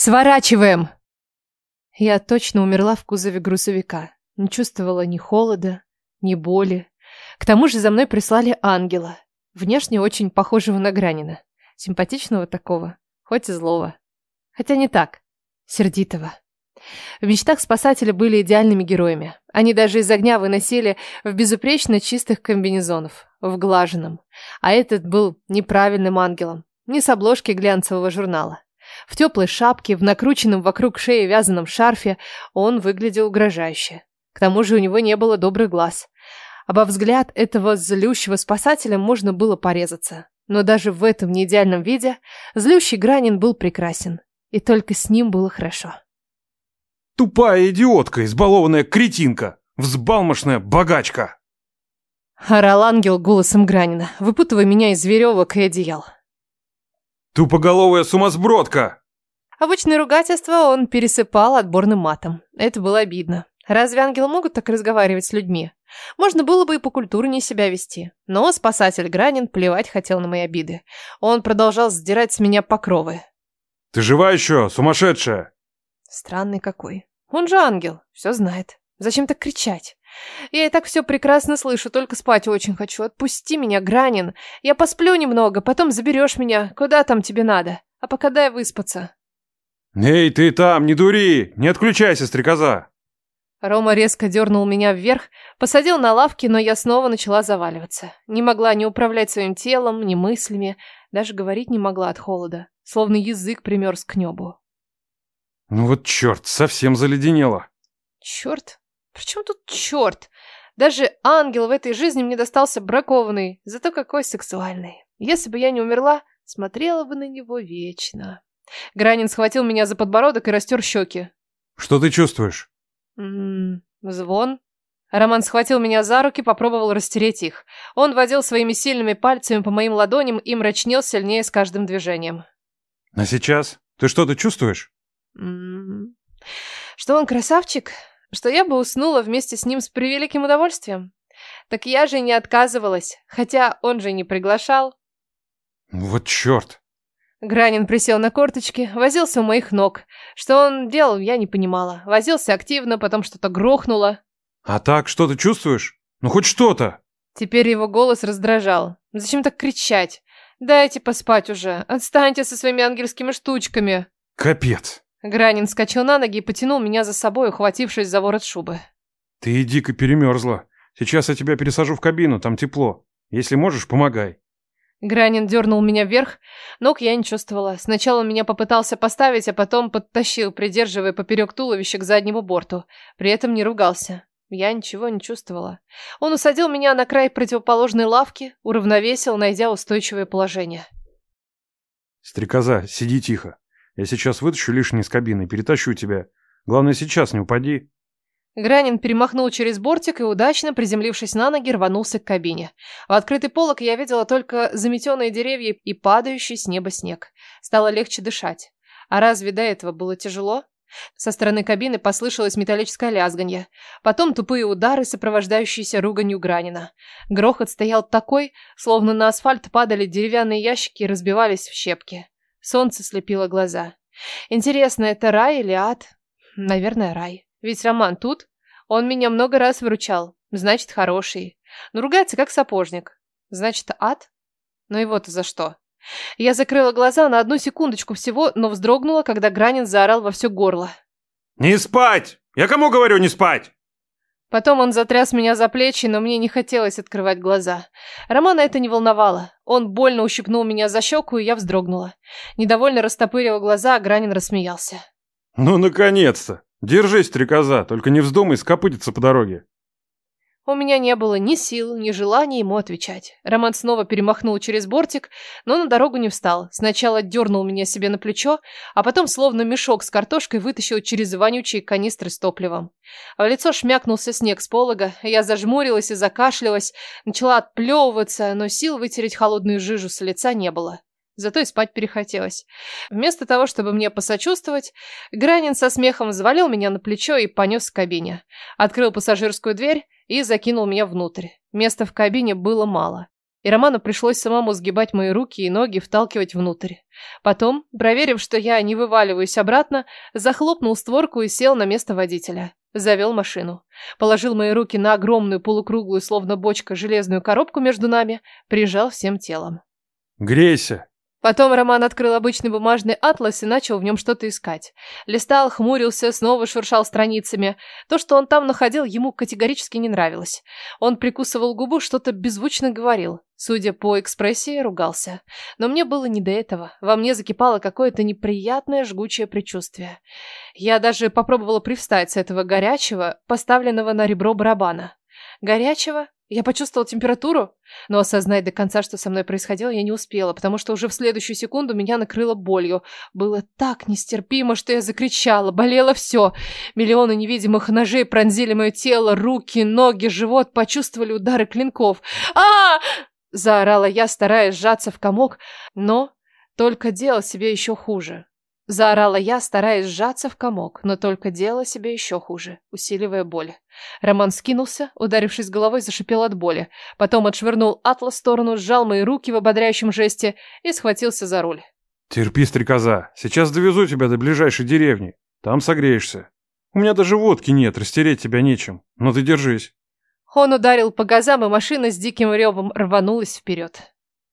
Сворачиваем!» Я точно умерла в кузове грузовика. Не чувствовала ни холода, ни боли. К тому же за мной прислали ангела. Внешне очень похожего на Гранина. Симпатичного такого, хоть и злого. Хотя не так. Сердитого. В мечтах спасатели были идеальными героями. Они даже из огня выносили в безупречно чистых комбинезонов, в глаженном. А этот был неправильным ангелом, не с обложки глянцевого журнала. В теплой шапке, в накрученном вокруг шеи вязаном шарфе он выглядел угрожающе. К тому же у него не было добрых глаз. Обо взгляд этого злющего спасателя можно было порезаться. Но даже в этом неидеальном виде злющий Гранин был прекрасен. И только с ним было хорошо. Тупая идиотка, избалованная кретинка, взбалмошная богачка. Орал ангел голосом Гранина, выпутывая меня из веревок и одеял. Тупоголовая сумасбродка! Обычное ругательство он пересыпал отборным матом. Это было обидно. Разве ангелы могут так разговаривать с людьми? Можно было бы и по культурнее себя вести. Но спасатель Гранин плевать хотел на мои обиды. Он продолжал сдирать с меня покровы. Ты жива еще, сумасшедшая? Странный какой. Он же ангел, все знает. Зачем так кричать? Я и так все прекрасно слышу, только спать очень хочу. Отпусти меня, Гранин. Я посплю немного, потом заберешь меня. Куда там тебе надо? А пока дай выспаться. Эй, ты там, не дури! Не отключайся, стрекоза! Рома резко дернул меня вверх, посадил на лавки, но я снова начала заваливаться. Не могла ни управлять своим телом, ни мыслями, даже говорить не могла от холода, словно язык примерз к небу. Ну вот черт, совсем заледенело. Черт? Причем тут черт? Даже ангел в этой жизни мне достался бракованный, зато какой сексуальный. Если бы я не умерла, смотрела бы на него вечно. Гранин схватил меня за подбородок и растер щеки. Что ты чувствуешь? М -м, звон. Роман схватил меня за руки, попробовал растереть их. Он водил своими сильными пальцами по моим ладоням и мрачнел сильнее с каждым движением. А сейчас? Ты что-то чувствуешь? М -м, что он красавчик? Что я бы уснула вместе с ним с превеликим удовольствием? Так я же не отказывалась, хотя он же не приглашал. Вот черт. Гранин присел на корточки, возился у моих ног. Что он делал, я не понимала. Возился активно, потом что-то грохнуло. А так, что ты чувствуешь? Ну хоть что-то. Теперь его голос раздражал. Зачем так кричать? Дайте поспать уже. Отстаньте со своими ангельскими штучками. Капец. Гранин скачал на ноги и потянул меня за собой, ухватившись за ворот шубы. Ты дико перемерзла. Сейчас я тебя пересажу в кабину, там тепло. Если можешь, помогай. Гранин дернул меня вверх, ног я не чувствовала. Сначала он меня попытался поставить, а потом подтащил, придерживая поперек туловища к заднему борту. При этом не ругался. Я ничего не чувствовала. Он усадил меня на край противоположной лавки, уравновесил, найдя устойчивое положение. Стрекоза, сиди тихо. Я сейчас вытащу лишнее из кабины, перетащу тебя. Главное, сейчас не упади. Гранин перемахнул через бортик и, удачно приземлившись на ноги, рванулся к кабине. В открытый полок я видела только заметенные деревья и падающий с неба снег. Стало легче дышать. А разве до этого было тяжело? Со стороны кабины послышалось металлическое лязганье. Потом тупые удары, сопровождающиеся руганью Гранина. Грохот стоял такой, словно на асфальт падали деревянные ящики и разбивались в щепки. Солнце слепило глаза. Интересно, это рай или ад? Наверное, рай. Ведь Роман тут. Он меня много раз выручал. Значит, хороший. Но ругается, как сапожник. Значит, ад? Но его-то за что? Я закрыла глаза на одну секундочку всего, но вздрогнула, когда Гранин заорал во все горло. «Не спать! Я кому говорю не спать?» Потом он затряс меня за плечи, но мне не хотелось открывать глаза. Романа это не волновало. Он больно ущипнул меня за щеку, и я вздрогнула. Недовольно растопырила глаза, а Гранин рассмеялся. «Ну, наконец-то! Держись, стрекоза, только не вздумай скопытиться по дороге!» У меня не было ни сил, ни желания ему отвечать. Роман снова перемахнул через бортик, но на дорогу не встал. Сначала дернул меня себе на плечо, а потом словно мешок с картошкой вытащил через вонючие канистры с топливом. В лицо шмякнулся снег с полога, я зажмурилась и закашлялась, начала отплевываться, но сил вытереть холодную жижу с лица не было. Зато и спать перехотелось. Вместо того, чтобы мне посочувствовать, Гранин со смехом взвалил меня на плечо и понес к кабине. Открыл пассажирскую дверь и закинул меня внутрь. Места в кабине было мало. и Роману пришлось самому сгибать мои руки и ноги, вталкивать внутрь. Потом, проверив, что я не вываливаюсь обратно, захлопнул створку и сел на место водителя. Завел машину. Положил мои руки на огромную полукруглую, словно бочка, железную коробку между нами, прижал всем телом. «Грейся!» Потом Роман открыл обычный бумажный атлас и начал в нем что-то искать. Листал, хмурился, снова шуршал страницами. То, что он там находил, ему категорически не нравилось. Он прикусывал губу, что-то беззвучно говорил. Судя по экспрессии, ругался. Но мне было не до этого. Во мне закипало какое-то неприятное жгучее предчувствие. Я даже попробовала привстать с этого горячего, поставленного на ребро барабана. Горячего я почувствовала температуру, но осознать до конца, что со мной происходило, я не успела, потому что уже в следующую секунду меня накрыло болью. Было так нестерпимо, что я закричала, болело все. Миллионы невидимых ножей пронзили мое тело, руки, ноги, живот, почувствовали удары клинков. а Заорала я, стараясь сжаться в комок, но только делал себе еще хуже. Заорала я, стараясь сжаться в комок, но только делала себе еще хуже, усиливая боль. Роман скинулся, ударившись головой, зашипел от боли. Потом отшвырнул атлас в сторону, сжал мои руки в ободряющем жесте и схватился за руль. «Терпи, стрекоза. Сейчас довезу тебя до ближайшей деревни. Там согреешься. У меня даже водки нет, растереть тебя нечем. Но ты держись». Он ударил по газам, и машина с диким ревом рванулась вперед.